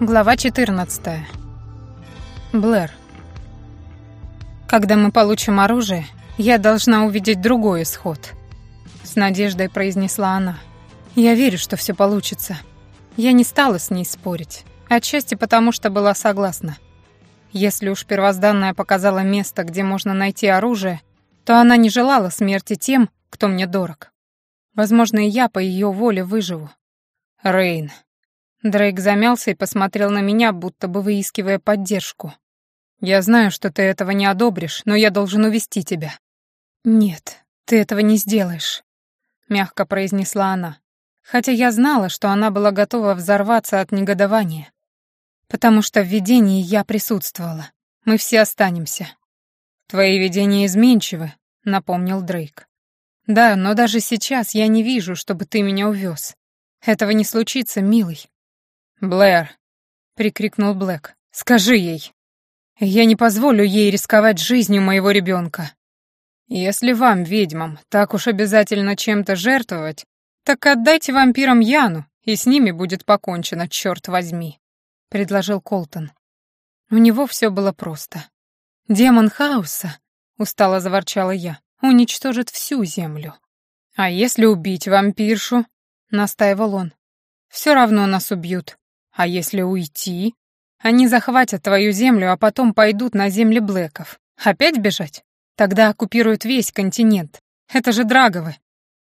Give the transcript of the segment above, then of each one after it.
Глава 14. Блэр. Когда мы получим оружие, я должна увидеть другой исход. С надеждой произнесла она. Я верю, что все получится. Я не стала с ней спорить. Отчасти потому, что была согласна. Если уж первозданная показала место, где можно найти оружие, то она не желала смерти тем, кто мне дорог. Возможно, и я по ее воле выживу. Рейн, Дрейк замялся и посмотрел на меня, будто бы выискивая поддержку. «Я знаю, что ты этого не одобришь, но я должен увести тебя». «Нет, ты этого не сделаешь», — мягко произнесла она, хотя я знала, что она была готова взорваться от негодования. «Потому что в видении я присутствовала. Мы все останемся». «Твои видения изменчивы», — напомнил Дрейк. «Да, но даже сейчас я не вижу, чтобы ты меня увез. Этого не случится, милый. «Блэр!» — прикрикнул Блэк. «Скажи ей! Я не позволю ей рисковать жизнью моего ребенка. Если вам, ведьмам, так уж обязательно чем-то жертвовать, так отдайте вампирам Яну, и с ними будет покончено, черт возьми», — предложил Колтон. У него все было просто. «Демон хаоса», — устало заворчала я, — «уничтожит всю землю». «А если убить вампиршу?» — настаивал он. «Все равно нас убьют. А если уйти? Они захватят твою землю, а потом пойдут на земли Блэков. Опять бежать? Тогда оккупируют весь континент. Это же Драговы.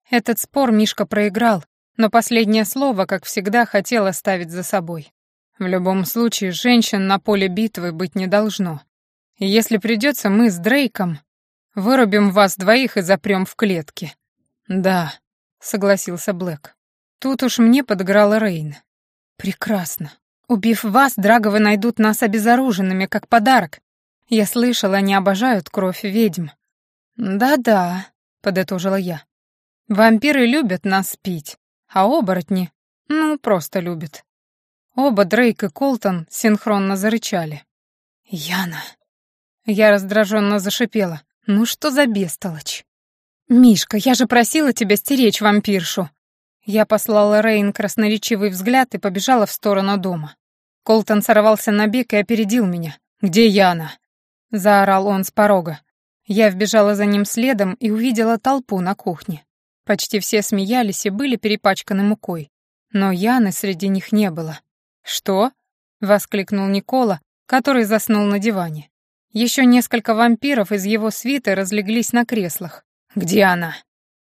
Этот спор Мишка проиграл, но последнее слово, как всегда, хотел оставить за собой. В любом случае, женщин на поле битвы быть не должно. Если придется, мы с Дрейком вырубим вас двоих и запрем в клетке. Да, согласился Блэк. Тут уж мне подыграла Рейн. «Прекрасно. Убив вас, Драговы найдут нас обезоруженными, как подарок. Я слышала, они обожают кровь ведьм». «Да-да», — подытожила я. «Вампиры любят нас пить, а оборотни, ну, просто любят». Оба Дрейк и Колтон синхронно зарычали. «Яна!» Я раздраженно зашипела. «Ну что за бестолочь?» «Мишка, я же просила тебя стеречь вампиршу!» Я послала Рейн красноречивый взгляд и побежала в сторону дома. Колтон сорвался на бег и опередил меня. «Где Яна?» — заорал он с порога. Я вбежала за ним следом и увидела толпу на кухне. Почти все смеялись и были перепачканы мукой. Но Яны среди них не было. «Что?» — воскликнул Никола, который заснул на диване. Еще несколько вампиров из его свиты разлеглись на креслах. «Где она?»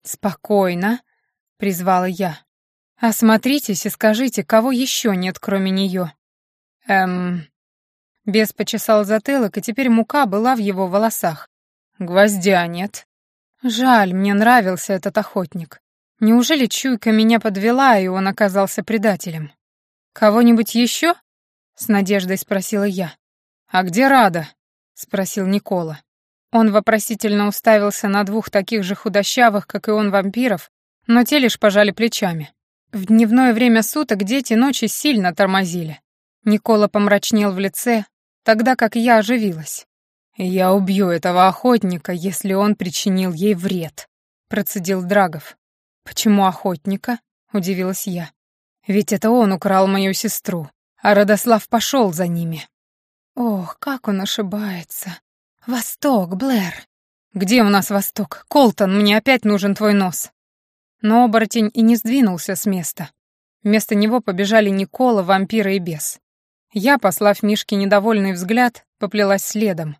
«Спокойно», призвала я. «Осмотритесь и скажите, кого еще нет, кроме нее?» «Эм...» Бес почесал затылок, и теперь мука была в его волосах. «Гвоздя нет». «Жаль, мне нравился этот охотник. Неужели чуйка меня подвела, и он оказался предателем?» «Кого-нибудь еще?» — с надеждой спросила я. «А где Рада?» — спросил Никола. Он вопросительно уставился на двух таких же худощавых, как и он, вампиров, но те лишь пожали плечами. В дневное время суток дети ночи сильно тормозили. Никола помрачнел в лице, тогда как я оживилась. «Я убью этого охотника, если он причинил ей вред», — процедил Драгов. «Почему охотника?» — удивилась я. «Ведь это он украл мою сестру, а Родослав пошел за ними». «Ох, как он ошибается! Восток, Блэр!» «Где у нас Восток? Колтон, мне опять нужен твой нос!» Но оборотень и не сдвинулся с места. Вместо него побежали Никола, вампиры и бес. Я, послав Мишке недовольный взгляд, поплелась следом.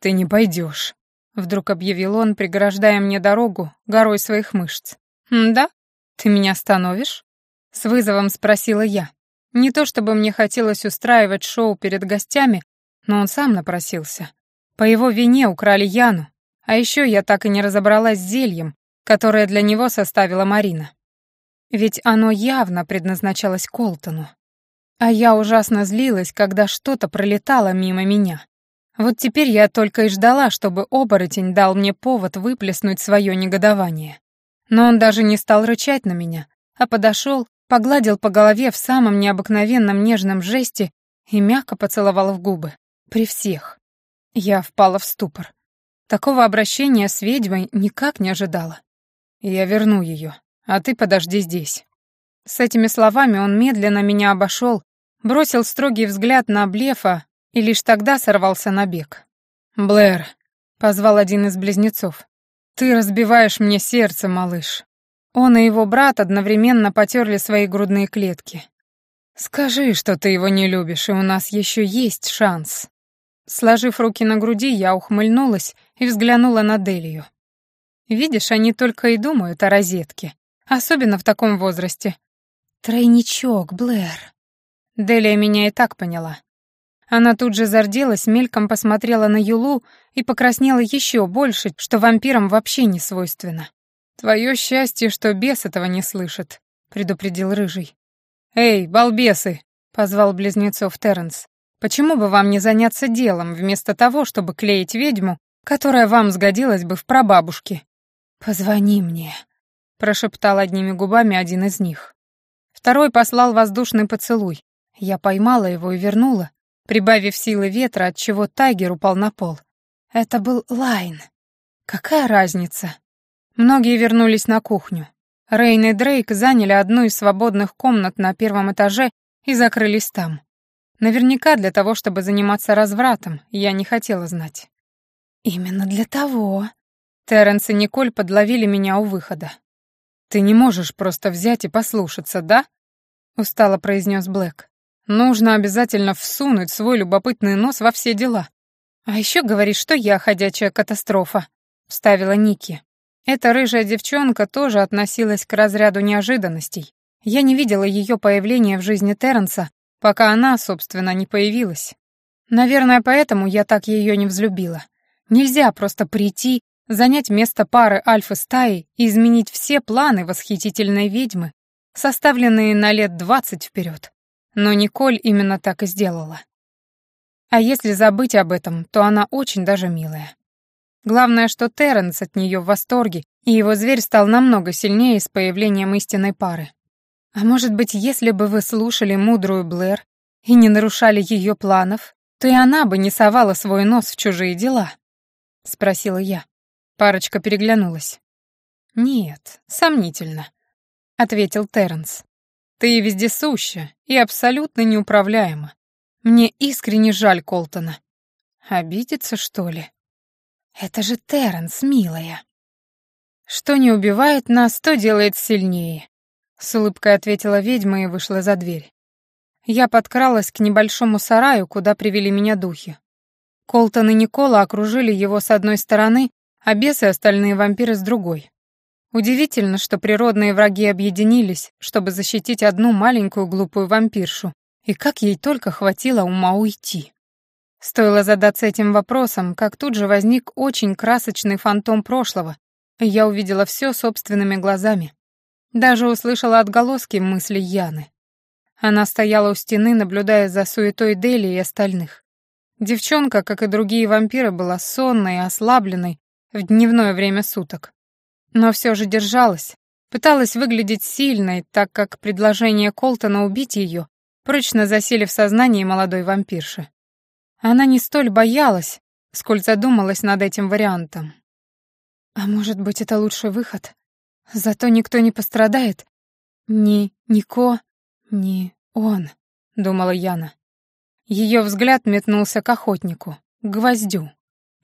«Ты не пойдешь», — вдруг объявил он, преграждая мне дорогу горой своих мышц. «Да? Ты меня остановишь?» — с вызовом спросила я. Не то чтобы мне хотелось устраивать шоу перед гостями, но он сам напросился. По его вине украли Яну, а еще я так и не разобралась с зельем, которое для него составила Марина. Ведь оно явно предназначалось Колтону. А я ужасно злилась, когда что-то пролетало мимо меня. Вот теперь я только и ждала, чтобы оборотень дал мне повод выплеснуть свое негодование. Но он даже не стал рычать на меня, а подошел, погладил по голове в самом необыкновенном нежном жесте и мягко поцеловал в губы. При всех. Я впала в ступор. Такого обращения с ведьмой никак не ожидала. Я верну ее, а ты подожди здесь». С этими словами он медленно меня обошел, бросил строгий взгляд на Блефа и лишь тогда сорвался на бег. «Блэр», — позвал один из близнецов, — «ты разбиваешь мне сердце, малыш». Он и его брат одновременно потерли свои грудные клетки. «Скажи, что ты его не любишь, и у нас еще есть шанс». Сложив руки на груди, я ухмыльнулась и взглянула на Делию. Видишь, они только и думают о розетке, особенно в таком возрасте. Тройничок, Блэр. Делия меня и так поняла. Она тут же зарделась, мельком посмотрела на Юлу и покраснела еще больше, что вампирам вообще не свойственно. «Твое счастье, что бес этого не слышит», — предупредил Рыжий. «Эй, балбесы!» — позвал близнецов Терренс. «Почему бы вам не заняться делом, вместо того, чтобы клеить ведьму, которая вам сгодилась бы в прабабушке?» «Позвони мне», — прошептал одними губами один из них. Второй послал воздушный поцелуй. Я поймала его и вернула, прибавив силы ветра, отчего тайгер упал на пол. Это был Лайн. Какая разница? Многие вернулись на кухню. Рейн и Дрейк заняли одну из свободных комнат на первом этаже и закрылись там. Наверняка для того, чтобы заниматься развратом, я не хотела знать. «Именно для того». Терренс и Николь подловили меня у выхода. «Ты не можешь просто взять и послушаться, да?» — устало произнес Блэк. «Нужно обязательно всунуть свой любопытный нос во все дела. А еще говоришь, что я ходячая катастрофа», — вставила Ники. Эта рыжая девчонка тоже относилась к разряду неожиданностей. Я не видела ее появления в жизни Терренса, пока она, собственно, не появилась. Наверное, поэтому я так ее не взлюбила. Нельзя просто прийти, занять место пары альфа-стаи и изменить все планы восхитительной ведьмы, составленные на лет двадцать вперед. Но Николь именно так и сделала. А если забыть об этом, то она очень даже милая. Главное, что Терренс от нее в восторге, и его зверь стал намного сильнее с появлением истинной пары. А может быть, если бы вы слушали мудрую Блэр и не нарушали ее планов, то и она бы не совала свой нос в чужие дела? Спросила я. Парочка переглянулась. «Нет, сомнительно», — ответил Терренс. «Ты вездесуща и абсолютно неуправляема. Мне искренне жаль Колтона». «Обидится, что ли?» Это же Терренс, милая. Что не убивает нас, то делает сильнее. С улыбкой ответила ведьма и вышла за дверь. Я подкралась к небольшому сараю, куда привели меня духи. Колтон и Никола окружили его с одной стороны, а бесы и остальные вампиры с другой. Удивительно, что природные враги объединились, чтобы защитить одну маленькую глупую вампиршу, и как ей только хватило ума уйти. Стоило задаться этим вопросом, как тут же возник очень красочный фантом прошлого, и я увидела все собственными глазами. Даже услышала отголоски мыслей Яны. Она стояла у стены, наблюдая за суетой Дели и остальных. Девчонка, как и другие вампиры, была сонной и ослабленной в дневное время суток. Но все же держалась, пыталась выглядеть сильной, так как предложение Колтона убить ее прочно засели в сознании молодой вампирши. Она не столь боялась, сколь задумалась над этим вариантом. А может быть, это лучший выход? Зато никто не пострадает. Ни Нико, ни он, думала Яна. Ее взгляд метнулся к охотнику, к гвоздю.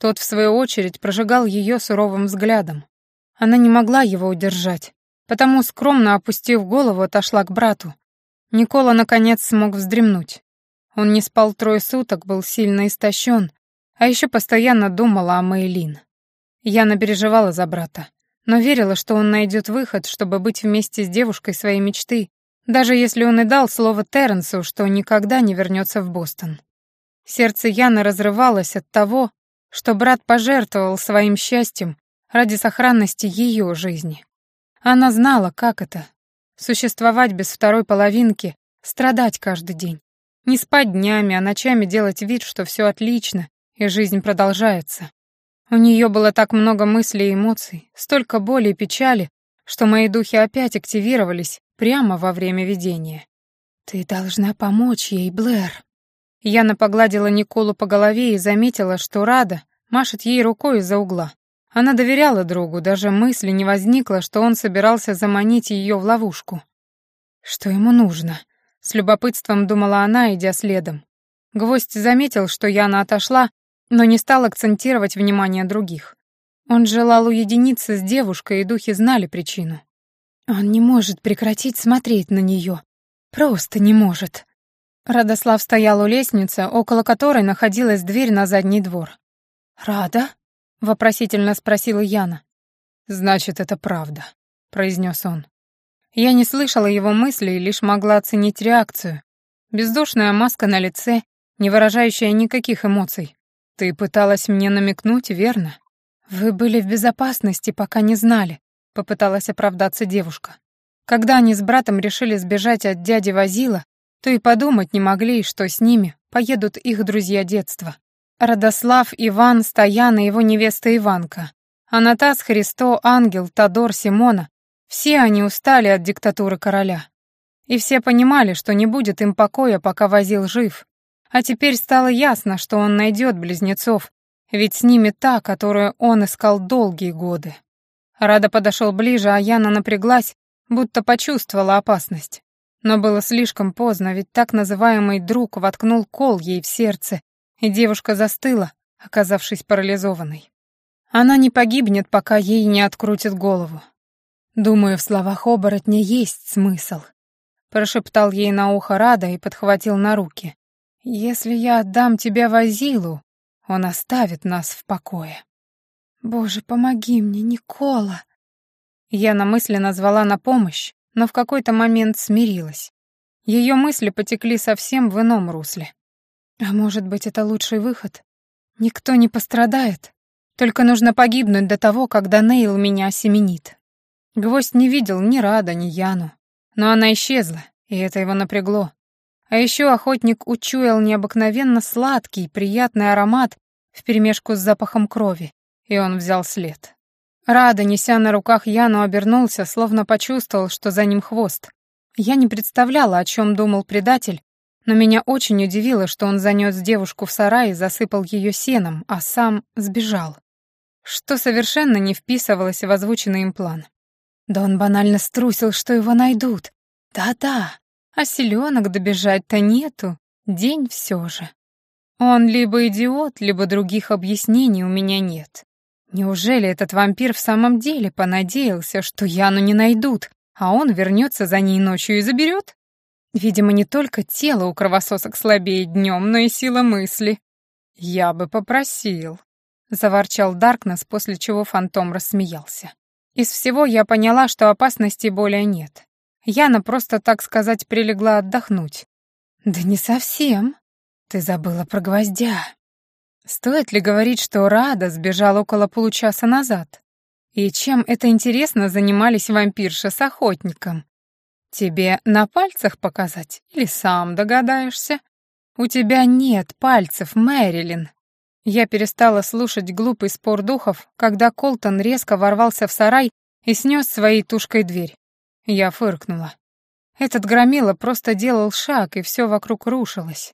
Тот, в свою очередь, прожигал ее суровым взглядом. Она не могла его удержать, потому, скромно опустив голову, отошла к брату. Никола, наконец, смог вздремнуть. Он не спал трое суток, был сильно истощен, а еще постоянно думала о Мэйлин. Яна переживала за брата, но верила, что он найдет выход, чтобы быть вместе с девушкой своей мечты, даже если он и дал слово Терренсу, что никогда не вернется в Бостон. Сердце Яны разрывалось от того, что брат пожертвовал своим счастьем ради сохранности ее жизни. Она знала, как это — существовать без второй половинки, страдать каждый день. Не спать днями, а ночами делать вид, что все отлично, и жизнь продолжается. У нее было так много мыслей и эмоций, столько боли и печали, что мои духи опять активировались прямо во время видения. «Ты должна помочь ей, Блэр». Яна погладила Николу по голове и заметила, что Рада машет ей рукой из-за угла. Она доверяла другу, даже мысли не возникло, что он собирался заманить ее в ловушку. «Что ему нужно?» С любопытством думала она, идя следом. Гвоздь заметил, что Яна отошла, но не стал акцентировать внимание других. Он желал уединиться с девушкой, и духи знали причину. Он не может прекратить смотреть на нее. Просто не может. Радослав стоял у лестницы, около которой находилась дверь на задний двор. «Рада?» — вопросительно спросила Яна. «Значит, это правда», — произнес он. Я не слышала его мыслей, лишь могла оценить реакцию. Бездушная маска на лице, не выражающая никаких эмоций. Ты пыталась мне намекнуть, верно? Вы были в безопасности, пока не знали, попыталась оправдаться девушка. Когда они с братом решили сбежать от дяди Вазила, то и подумать не могли, что с ними поедут их друзья детства. Радослав, Иван, Стоян и его невеста Иванка. Анатас, Христо, Ангел, Тодор, Симона. Все они устали от диктатуры короля. И все понимали, что не будет им покоя, пока Возил жив. А теперь стало ясно, что он найдет близнецов, ведь с ними та, которую он искал долгие годы. Рада подошел ближе, а Яна напряглась, будто почувствовала опасность. Но было слишком поздно, ведь так называемый друг воткнул кол ей в сердце, и девушка застыла, оказавшись парализованной. Она не погибнет, пока ей не открутит голову. Думаю, в словах оборотня есть смысл. Прошептал ей на ухо Рада и подхватил на руки. Если я отдам тебя Вазилу, он оставит нас в покое. «Боже, помоги мне, Никола!» Я намысленно звала на помощь, но в какой-то момент смирилась. Ее мысли потекли совсем в ином русле. А может быть, это лучший выход? Никто не пострадает. Только нужно погибнуть до того, когда Нейл меня осеменит. Гвоздь не видел ни Рада, ни Яну. Но она исчезла, и это его напрягло. А еще охотник учуял необыкновенно сладкий, приятный аромат вперемешку с запахом крови и он взял след. Рада, неся на руках Яну, обернулся, словно почувствовал, что за ним хвост. Я не представляла, о чем думал предатель, но меня очень удивило, что он занес девушку в сарай и засыпал ее сеном, а сам сбежал. Что совершенно не вписывалось в озвученный им план. Да он банально струсил, что его найдут. Да-да, а селенок добежать-то нету, день все же. Он либо идиот, либо других объяснений у меня нет. Неужели этот вампир в самом деле понадеялся, что Яну не найдут, а он вернется за ней ночью и заберет? Видимо, не только тело у кровососок слабеет днем, но и сила мысли. «Я бы попросил», — заворчал Даркнесс, после чего фантом рассмеялся. Из всего я поняла, что опасности более нет. Яна просто, так сказать, прилегла отдохнуть. «Да не совсем. Ты забыла про гвоздя». Стоит ли говорить, что Рада сбежал около получаса назад? И чем это интересно занимались вампирша с охотником? Тебе на пальцах показать или сам догадаешься? У тебя нет пальцев, Мэрилин. Я перестала слушать глупый спор духов, когда Колтон резко ворвался в сарай и снес своей тушкой дверь. Я фыркнула. Этот громила просто делал шаг, и все вокруг рушилось.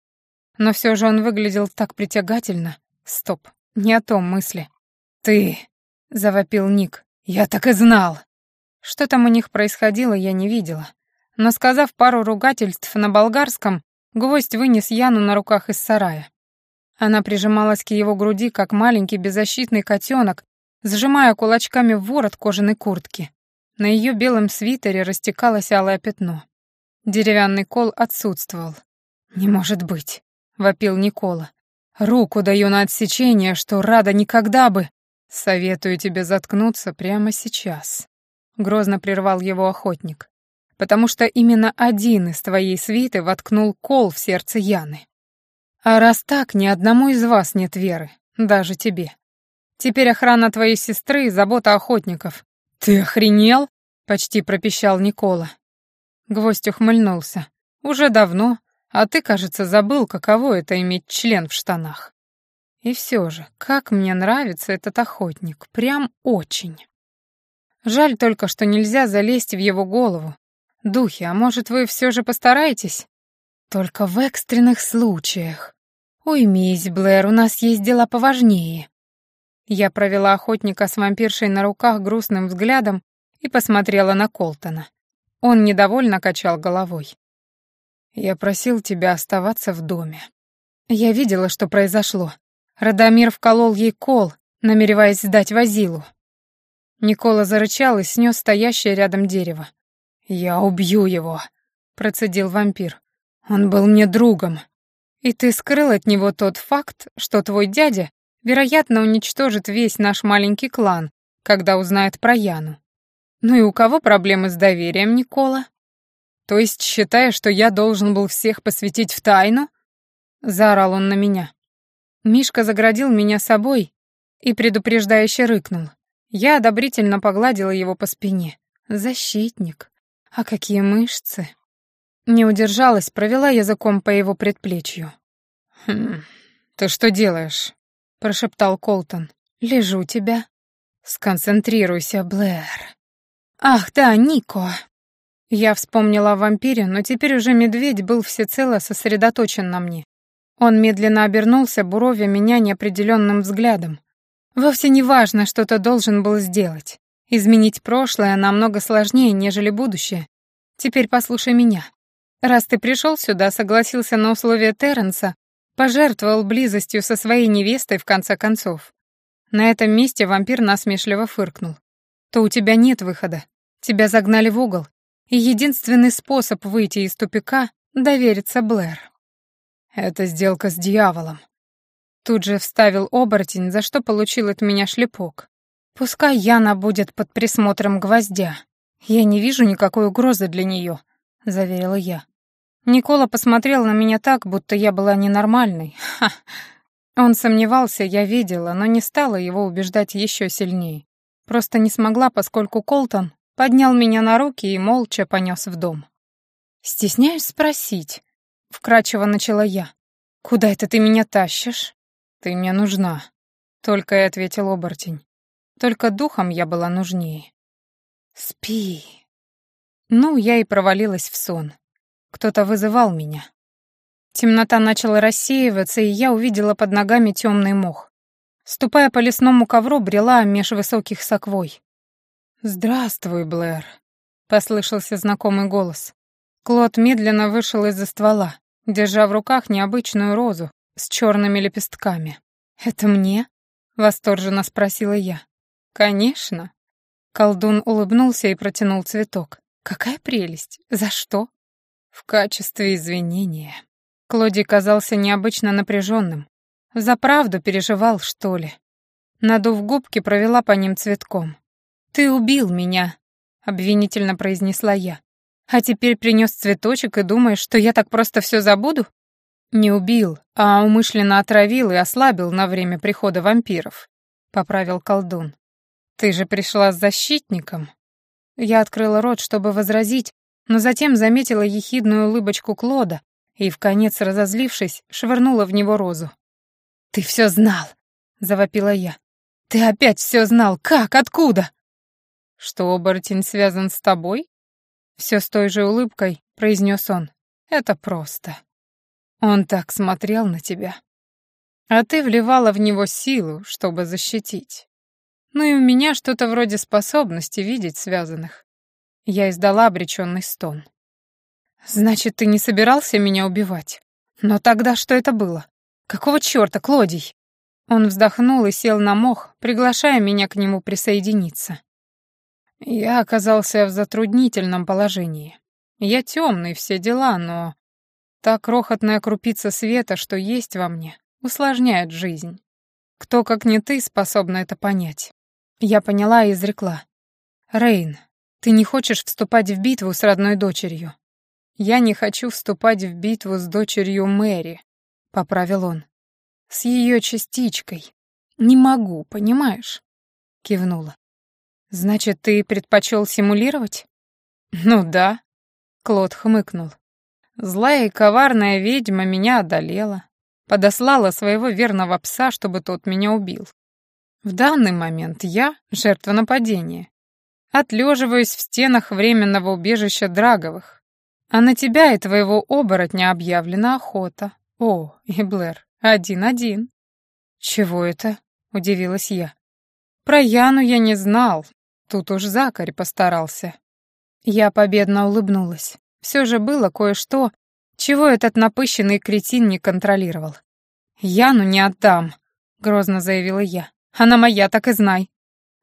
Но все же он выглядел так притягательно. Стоп, не о том мысли. «Ты!» — завопил Ник. «Я так и знал!» Что там у них происходило, я не видела. Но, сказав пару ругательств на болгарском, гвоздь вынес Яну на руках из сарая. Она прижималась к его груди, как маленький беззащитный котенок, сжимая кулачками в ворот кожаной куртки. На ее белом свитере растекалось алое пятно. Деревянный кол отсутствовал. «Не может быть!» — вопил Никола. «Руку даю на отсечение, что рада никогда бы...» «Советую тебе заткнуться прямо сейчас», — грозно прервал его охотник. «Потому что именно один из твоей свиты воткнул кол в сердце Яны. А раз так, ни одному из вас нет веры, даже тебе. Теперь охрана твоей сестры забота охотников. Ты охренел?» — почти пропищал Никола. Гвоздь ухмыльнулся. «Уже давно, а ты, кажется, забыл, каково это иметь член в штанах. И все же, как мне нравится этот охотник, прям очень. Жаль только, что нельзя залезть в его голову. Духи, а может, вы все же постараетесь? Только в экстренных случаях. Уймись, Блэр, у нас есть дела поважнее. Я провела охотника с вампиршей на руках грустным взглядом и посмотрела на Колтона. Он недовольно качал головой. Я просил тебя оставаться в доме. Я видела, что произошло. Радомир вколол ей кол, намереваясь сдать Вазилу. Никола зарычал и снес стоящее рядом дерево. «Я убью его», — процедил вампир. «Он был мне другом. И ты скрыл от него тот факт, что твой дядя, вероятно, уничтожит весь наш маленький клан, когда узнает про Яну. Ну и у кого проблемы с доверием, Никола? То есть, считая, что я должен был всех посвятить в тайну?» Заорал он на меня. Мишка заградил меня собой и предупреждающе рыкнул. Я одобрительно погладила его по спине. Защитник. А какие мышцы. Не удержалась, провела языком по его предплечью. «Хм, ты что делаешь?» — прошептал Колтон. «Лежу тебя». «Сконцентрируйся, Блэр». «Ах, да, Нико!» Я вспомнила о вампире, но теперь уже медведь был всецело сосредоточен на мне. Он медленно обернулся, буровя меня неопределенным взглядом. Вовсе не важно, что ты должен был сделать. Изменить прошлое намного сложнее, нежели будущее. Теперь послушай меня. Раз ты пришел сюда, согласился на условия Терренса, пожертвовал близостью со своей невестой в конце концов. На этом месте вампир насмешливо фыркнул. То у тебя нет выхода. Тебя загнали в угол. И единственный способ выйти из тупика — довериться Блэр. Это сделка с дьяволом. Тут же вставил оборотень, за что получил от меня шлепок. Пускай Яна будет под присмотром гвоздя. Я не вижу никакой угрозы для нее, заверила я. Никола посмотрел на меня так, будто я была ненормальной. Ха. Он сомневался, я видела, но не стала его убеждать еще сильнее. Просто не смогла, поскольку Колтон поднял меня на руки и молча понес в дом. «Стесняюсь спросить», — вкратчиво начала я. «Куда это ты меня тащишь?» «Ты мне нужна», — только и ответил оборотень. Только духом я была нужнее. «Спи». Ну, я и провалилась в сон. Кто-то вызывал меня. Темнота начала рассеиваться, и я увидела под ногами темный мох. Ступая по лесному ковру, брела меж высоких соквой. «Здравствуй, Блэр», — послышался знакомый голос. Клод медленно вышел из-за ствола, держа в руках необычную розу, с черными лепестками. «Это мне?» — восторженно спросила я. «Конечно». Колдун улыбнулся и протянул цветок. «Какая прелесть! За что?» «В качестве извинения». Клоди казался необычно напряженным. За правду переживал, что ли. Надув губки, провела по ним цветком. «Ты убил меня», — обвинительно произнесла я. «А теперь принес цветочек и думаешь, что я так просто все забуду?» «Не убил, а умышленно отравил и ослабил на время прихода вампиров», — поправил колдун. «Ты же пришла с защитником». Я открыла рот, чтобы возразить, но затем заметила ехидную улыбочку Клода и, в конец разозлившись, швырнула в него розу. «Ты все знал!» — завопила я. «Ты опять все знал! Как? Откуда?» «Что оборотень связан с тобой?» Все с той же улыбкой произнес он. «Это просто». Он так смотрел на тебя. А ты вливала в него силу, чтобы защитить. Ну и у меня что-то вроде способности видеть связанных. Я издала обреченный стон. Значит, ты не собирался меня убивать? Но тогда что это было? Какого черта, Клодий? Он вздохнул и сел на мох, приглашая меня к нему присоединиться. Я оказался в затруднительном положении. Я темный, все дела, но Та крохотная крупица света, что есть во мне, усложняет жизнь. Кто, как не ты, способна это понять? Я поняла и изрекла. Рейн, ты не хочешь вступать в битву с родной дочерью. Я не хочу вступать в битву с дочерью Мэри, поправил он. С ее частичкой. Не могу, понимаешь? Кивнула. Значит, ты предпочел симулировать? Ну да. Клод хмыкнул. Злая и коварная ведьма меня одолела, подослала своего верного пса, чтобы тот меня убил. В данный момент я — жертва нападения. Отлеживаюсь в стенах временного убежища Драговых. А на тебя и твоего оборотня объявлена охота. О, и Блэр, один-один. Чего это? — удивилась я. Про Яну я не знал. Тут уж Закарь постарался. Я победно улыбнулась. Все же было кое-что, Чего этот напыщенный кретин не контролировал? «Яну не отдам», — грозно заявила я. «Она моя, так и знай».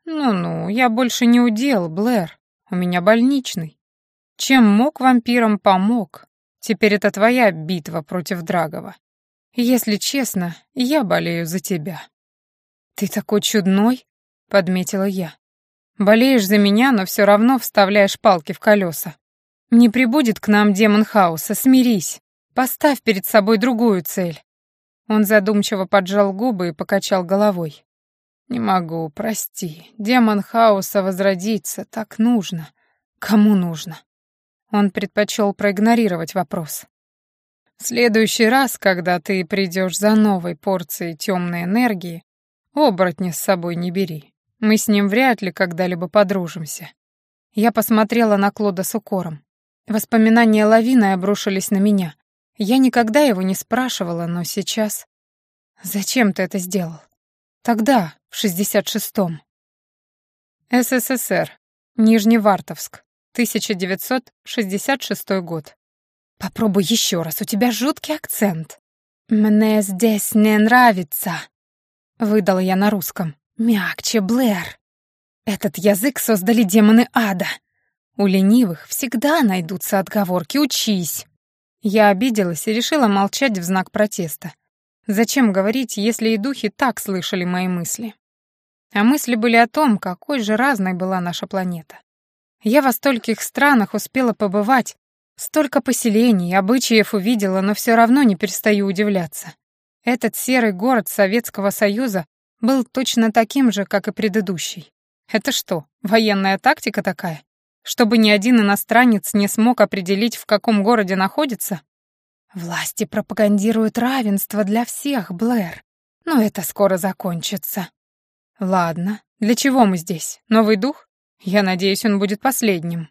«Ну-ну, я больше не удел, Блэр. У меня больничный. Чем мог вампирам помог. Теперь это твоя битва против Драгова. Если честно, я болею за тебя». «Ты такой чудной», — подметила я. «Болеешь за меня, но все равно вставляешь палки в колеса. Не прибудет к нам демон хаоса, смирись. Поставь перед собой другую цель. Он задумчиво поджал губы и покачал головой. «Не могу, прости. Демон хаоса возродится, так нужно. Кому нужно?» Он предпочел проигнорировать вопрос. «В следующий раз, когда ты придешь за новой порцией темной энергии, оборотня с собой не бери. Мы с ним вряд ли когда-либо подружимся». Я посмотрела на Клода с укором. Воспоминания лавиной обрушились на меня. Я никогда его не спрашивала, но сейчас... Зачем ты это сделал? Тогда, в шестьдесят шестом. СССР. Нижневартовск. 1966 год. Попробуй еще раз, у тебя жуткий акцент. «Мне здесь не нравится», — выдала я на русском. «Мягче, Блэр. Этот язык создали демоны ада. У ленивых всегда найдутся отговорки, учись». Я обиделась и решила молчать в знак протеста. Зачем говорить, если и духи так слышали мои мысли? А мысли были о том, какой же разной была наша планета. Я во стольких странах успела побывать, столько поселений, обычаев увидела, но все равно не перестаю удивляться. Этот серый город Советского Союза был точно таким же, как и предыдущий. Это что, военная тактика такая? Чтобы ни один иностранец не смог определить, в каком городе находится? Власти пропагандируют равенство для всех, Блэр. Но это скоро закончится. Ладно, для чего мы здесь? Новый дух? Я надеюсь, он будет последним.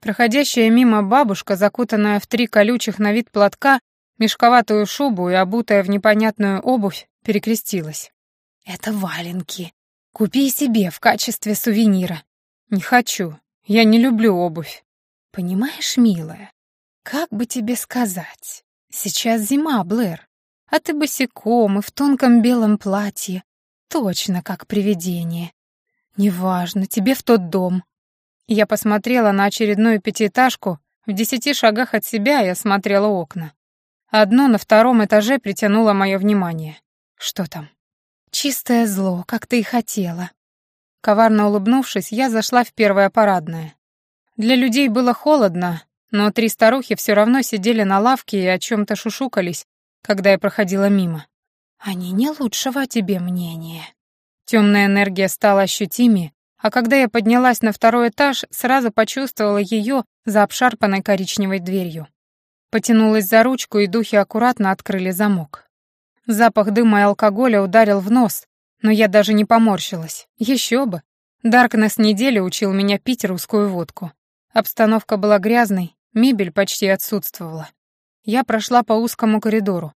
Проходящая мимо бабушка, закутанная в три колючих на вид платка, мешковатую шубу и обутая в непонятную обувь, перекрестилась. «Это валенки. Купи себе в качестве сувенира». «Не хочу. Я не люблю обувь. Понимаешь, милая, как бы тебе сказать? Сейчас зима, Блэр, а ты босиком и в тонком белом платье, точно как привидение. Неважно, тебе в тот дом. Я посмотрела на очередную пятиэтажку, в десяти шагах от себя я смотрела окна. Одно на втором этаже притянуло мое внимание. Что там? Чистое зло, как ты и хотела. Коварно улыбнувшись, я зашла в первое парадное. Для людей было холодно, но три старухи все равно сидели на лавке и о чем-то шушукались, когда я проходила мимо. «Они не лучшего тебе мнения». Темная энергия стала ощутимее, а когда я поднялась на второй этаж, сразу почувствовала ее за обшарпанной коричневой дверью. Потянулась за ручку, и духи аккуратно открыли замок. Запах дыма и алкоголя ударил в нос, но я даже не поморщилась. Еще бы. Даркнесс неделю учил меня пить русскую водку. Обстановка была грязной, мебель почти отсутствовала. Я прошла по узкому коридору.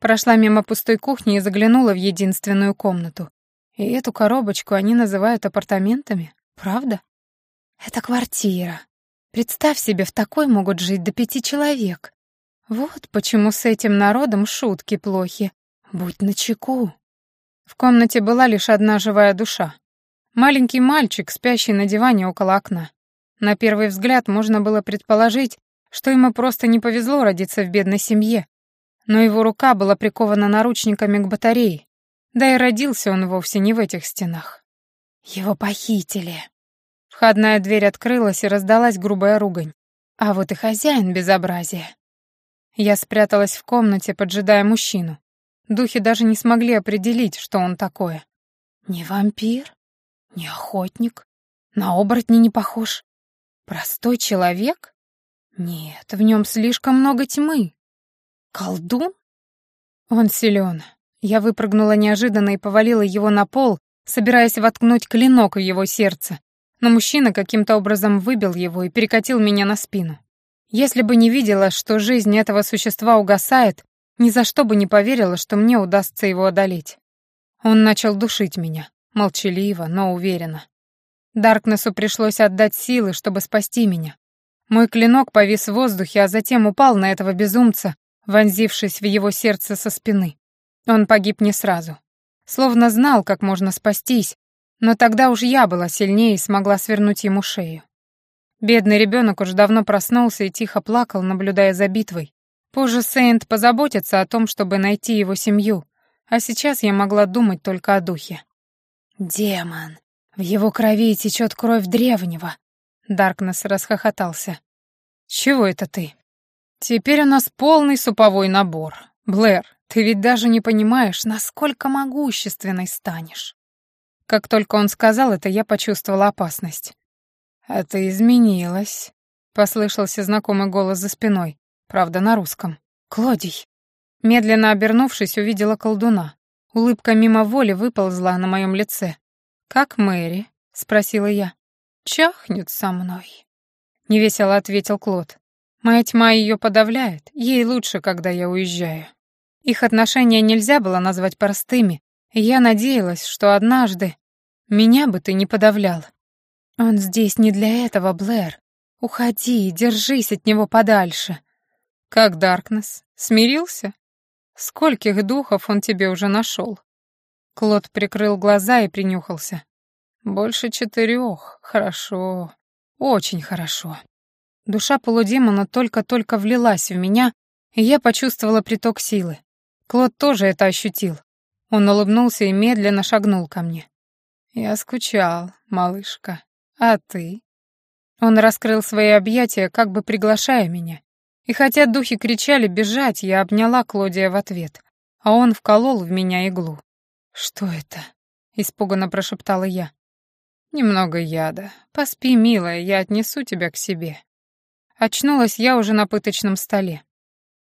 Прошла мимо пустой кухни и заглянула в единственную комнату. И эту коробочку они называют апартаментами, правда? Это квартира. Представь себе, в такой могут жить до пяти человек. Вот почему с этим народом шутки плохи. Будь начеку. В комнате была лишь одна живая душа. Маленький мальчик, спящий на диване около окна. На первый взгляд можно было предположить, что ему просто не повезло родиться в бедной семье, но его рука была прикована наручниками к батарее, да и родился он вовсе не в этих стенах. Его похитили. Входная дверь открылась и раздалась грубая ругань. А вот и хозяин безобразия. Я спряталась в комнате, поджидая мужчину. Духи даже не смогли определить, что он такое. Не вампир, не охотник, на оборотни не похож. Простой человек? Нет, в нем слишком много тьмы. Колдун? Он силен. Я выпрыгнула неожиданно и повалила его на пол, собираясь воткнуть клинок в его сердце. Но мужчина каким-то образом выбил его и перекатил меня на спину. Если бы не видела, что жизнь этого существа угасает, ни за что бы не поверила, что мне удастся его одолеть. Он начал душить меня, молчаливо, но уверенно. Даркнесу пришлось отдать силы, чтобы спасти меня. Мой клинок повис в воздухе, а затем упал на этого безумца, вонзившись в его сердце со спины. Он погиб не сразу. Словно знал, как можно спастись, но тогда уж я была сильнее и смогла свернуть ему шею. Бедный ребенок уже давно проснулся и тихо плакал, наблюдая за битвой. Позже Сейнт позаботится о том, чтобы найти его семью, а сейчас я могла думать только о духе. «Демон! В его крови течет кровь древнего!» Даркнесс расхохотался. «Чего это ты?» «Теперь у нас полный суповой набор. Блэр, ты ведь даже не понимаешь, насколько могущественной станешь». Как только он сказал это, я почувствовала опасность. «А ты изменилась», — послышался знакомый голос за спиной, правда, на русском. «Клодий». Медленно обернувшись, увидела колдуна. Улыбка мимо воли выползла на моем лице. «Как Мэри?» — спросила я. «Чахнет со мной», — невесело ответил Клод. «Моя тьма ее подавляет, ей лучше, когда я уезжаю». Их отношения нельзя было назвать простыми, и я надеялась, что однажды меня бы ты не подавлял. Он здесь не для этого, Блэр. Уходи, держись от него подальше. Как Даркнесс? Смирился? Скольких духов он тебе уже нашел? Клод прикрыл глаза и принюхался. Больше четырех. Хорошо. Очень хорошо. Душа полудемона только-только влилась в меня, и я почувствовала приток силы. Клод тоже это ощутил. Он улыбнулся и медленно шагнул ко мне. «Я скучал, малышка. А ты?» Он раскрыл свои объятия, как бы приглашая меня. И хотя духи кричали бежать, я обняла Клодия в ответ, а он вколол в меня иглу. «Что это?» — испуганно прошептала я. «Немного яда. Поспи, милая, я отнесу тебя к себе». Очнулась я уже на пыточном столе.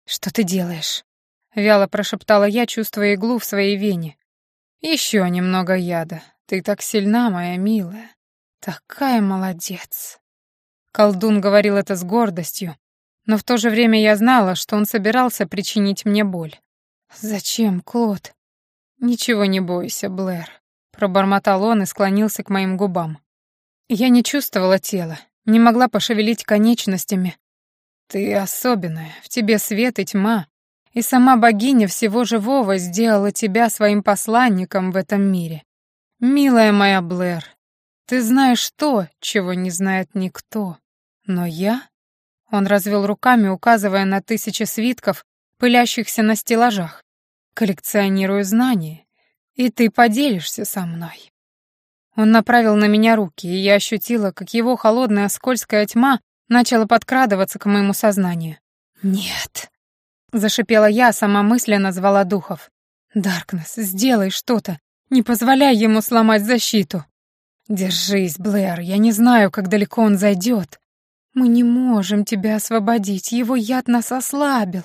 «Что ты делаешь?» — вяло прошептала я, чувствуя иглу в своей вене. «Еще немного яда. Ты так сильна, моя милая. Такая молодец». Колдун говорил это с гордостью, но в то же время я знала, что он собирался причинить мне боль. «Зачем, Клод?» «Ничего не бойся, Блэр. Пробормотал он и склонился к моим губам. Я не чувствовала тела, не могла пошевелить конечностями. Ты особенная, в тебе свет и тьма, и сама богиня всего живого сделала тебя своим посланником в этом мире. Милая моя Блэр, ты знаешь то, чего не знает никто. Но я... Он развел руками, указывая на тысячи свитков, пылящихся на стеллажах. Коллекционирую знания и ты поделишься со мной». Он направил на меня руки, и я ощутила, как его холодная скользкая тьма начала подкрадываться к моему сознанию. «Нет», — зашипела я, сама мысленно звала духов. «Даркнесс, сделай что-то, не позволяй ему сломать защиту». «Держись, Блэр, я не знаю, как далеко он зайдет. Мы не можем тебя освободить, его яд нас ослабил.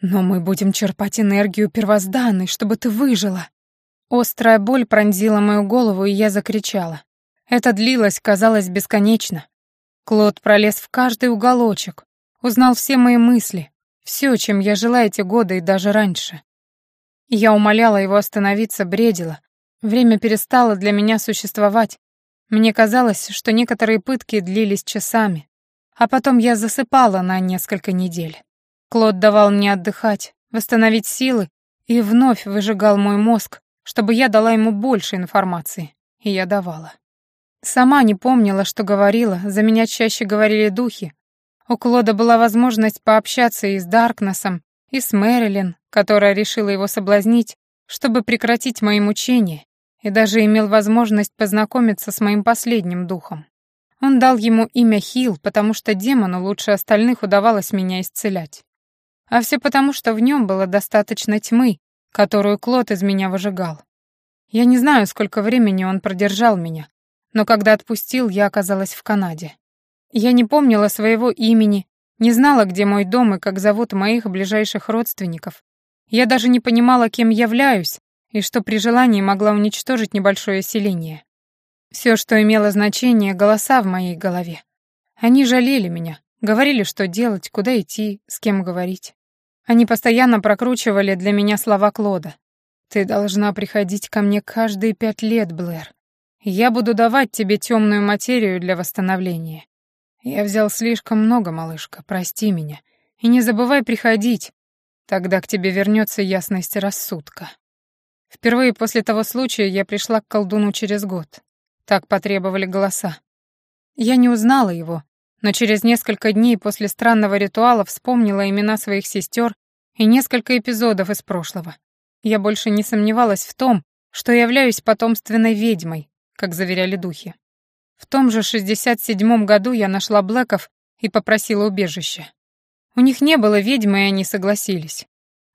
Но мы будем черпать энергию первозданной, чтобы ты выжила. Острая боль пронзила мою голову, и я закричала. Это длилось, казалось, бесконечно. Клод пролез в каждый уголочек, узнал все мои мысли, все, чем я жила эти годы и даже раньше. Я умоляла его остановиться, бредила. Время перестало для меня существовать. Мне казалось, что некоторые пытки длились часами, а потом я засыпала на несколько недель. Клод давал мне отдыхать, восстановить силы и вновь выжигал мой мозг, чтобы я дала ему больше информации, и я давала. Сама не помнила, что говорила, за меня чаще говорили духи. У Клода была возможность пообщаться и с Даркнесом, и с Мэрилин, которая решила его соблазнить, чтобы прекратить мои мучения, и даже имел возможность познакомиться с моим последним духом. Он дал ему имя Хил, потому что демону лучше остальных удавалось меня исцелять. А все потому, что в нем было достаточно тьмы, которую Клод из меня выжигал. Я не знаю, сколько времени он продержал меня, но когда отпустил, я оказалась в Канаде. Я не помнила своего имени, не знала, где мой дом и как зовут моих ближайших родственников. Я даже не понимала, кем являюсь, и что при желании могла уничтожить небольшое селение. Все, что имело значение, — голоса в моей голове. Они жалели меня, говорили, что делать, куда идти, с кем говорить. Они постоянно прокручивали для меня слова Клода. «Ты должна приходить ко мне каждые пять лет, Блэр. Я буду давать тебе темную материю для восстановления. «Я взял слишком много, малышка, прости меня. И не забывай приходить, тогда к тебе вернется ясность рассудка». Впервые после того случая я пришла к колдуну через год. Так потребовали голоса. Я не узнала его, но через несколько дней после странного ритуала вспомнила имена своих сестер и несколько эпизодов из прошлого. Я больше не сомневалась в том, что являюсь потомственной ведьмой, как заверяли духи. В том же 67-м году я нашла Блэков и попросила убежище. У них не было ведьмы, и они согласились.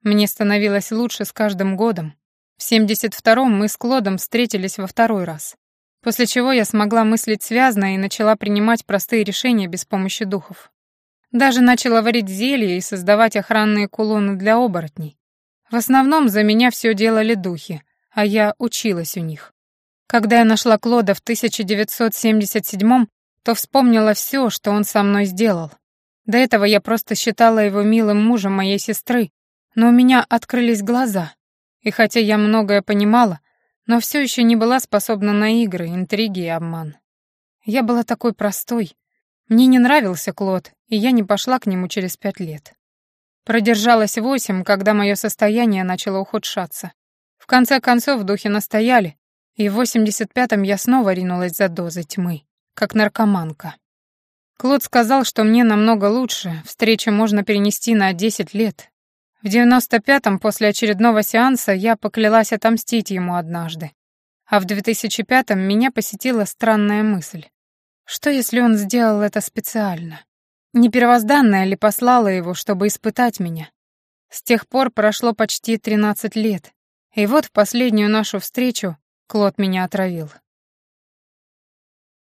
Мне становилось лучше с каждым годом. В 72-м мы с Клодом встретились во второй раз. После чего я смогла мыслить связно и начала принимать простые решения без помощи духов. Даже начала варить зелья и создавать охранные кулоны для оборотней. В основном за меня все делали духи, а я училась у них. Когда я нашла Клода в 1977 то вспомнила все, что он со мной сделал. До этого я просто считала его милым мужем моей сестры, но у меня открылись глаза. И хотя я многое понимала, но все еще не была способна на игры, интриги и обман. Я была такой простой. Мне не нравился Клод, и я не пошла к нему через пять лет. Продержалась восемь, когда мое состояние начало ухудшаться. В конце концов духи настояли, и в 85-м я снова ринулась за дозой тьмы, как наркоманка. Клод сказал, что мне намного лучше, встречу можно перенести на 10 лет. В 95-м, после очередного сеанса, я поклялась отомстить ему однажды. А в 2005-м меня посетила странная мысль. Что, если он сделал это специально? Не первозданная ли послала его, чтобы испытать меня? С тех пор прошло почти 13 лет, и вот в последнюю нашу встречу Клод меня отравил.